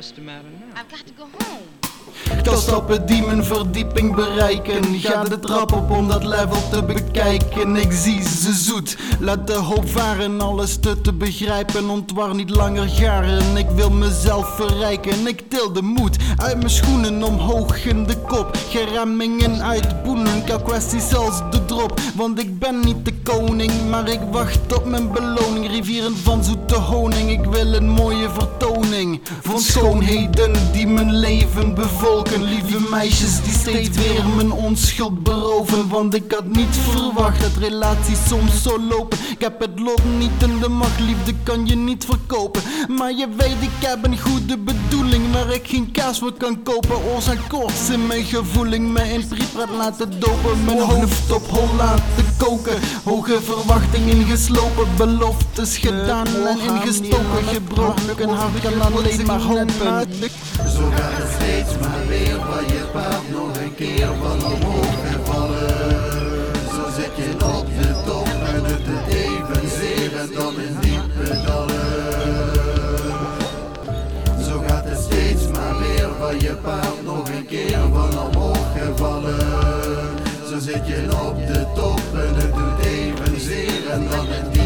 What's the matter now? I've got to go home. Ga stappen die mijn verdieping bereiken. Ga de trap op om dat level te bekijken. Ik zie ze zoet. Laat de hoop varen, alles te begrijpen. Ontwar niet langer garen. Ik wil mezelf verrijken. Ik til de moed uit mijn schoenen omhoog in de kop. Geremmingen uit boenen. Ka kwestie zelfs de drop. Want ik ben niet de koning, maar ik wacht op mijn beloning. Rivieren van zoete honing. Ik wil een mooie vertoning van schoonheden die mijn leven bevolken. Lieve meisjes die steeds weer mijn onschuld beroven. Want ik had niet verwacht dat relaties soms zo lopen. Ik heb het lot niet in de macht, liefde kan je niet verkopen. Maar je weet, ik heb een goede bedoeling waar ik geen kaas voor kan kopen. Oorzaak koorts in mijn gevoeling, me in frietpraat laten dopen. Mijn hoofd op hol laten koken. Hoge verwachtingen geslopen, beloftes gedaan en ingestoken. Gebroken hart kan alleen maar hopen. Zo gaat het steeds maar weer van je paard nog een keer van omhoog en vallen. Zo zit je op de top en het het evenzeer en dan in diepe dalen. Zo gaat het steeds maar weer van je paard nog een keer van omhoog en vallen. Zo zit je op de top het doet evenzeer en dan in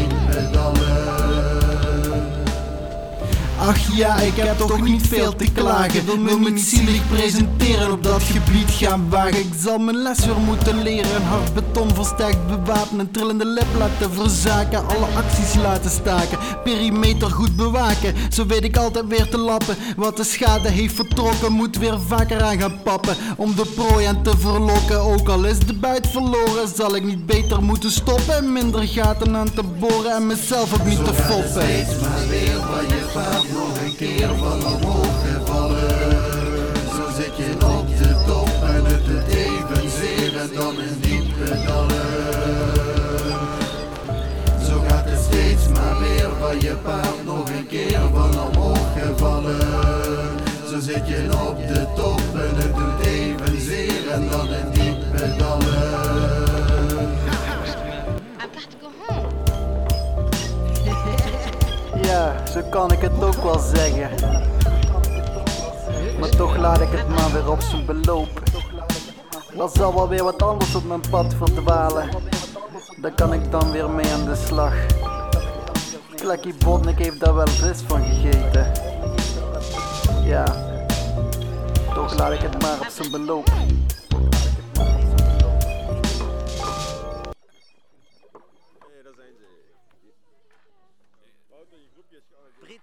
Ach ja, ik heb toch niet veel te klagen. Wil me niet zielig presenteren op dat gebied gaan wagen. Ik zal mijn les weer moeten leren. Hard beton versterkt bewapenen. Trillende lip laten verzaken. Alle acties laten staken. Perimeter goed bewaken. Zo weet ik altijd weer te lappen. Wat de schade heeft vertrokken, moet weer vaker aan gaan pappen. Om de prooi aan te verlokken. Ook al is de buit verloren, zal ik niet beter moeten stoppen. En minder gaten aan te boren en mezelf ook niet te foppen. Nog een keer van omhoog gevallen. Zo zit je op de top en het doet evenzeer en dan in diepe dalen. Zo gaat het steeds maar weer van je paard nog een keer van omhoog gevallen. Zo zit je op de top en het doet evenzeer en dan in diepe dalen. Ja, zo kan ik het ook wel zeggen. Maar toch laat ik het maar weer op zijn beloop. Er zal wel weer wat anders op mijn pad verdwalen. Daar kan ik dan weer mee aan de slag. Klekkie Botnik heeft daar wel vis van gegeten. Ja, toch laat ik het maar op zijn beloop. Brit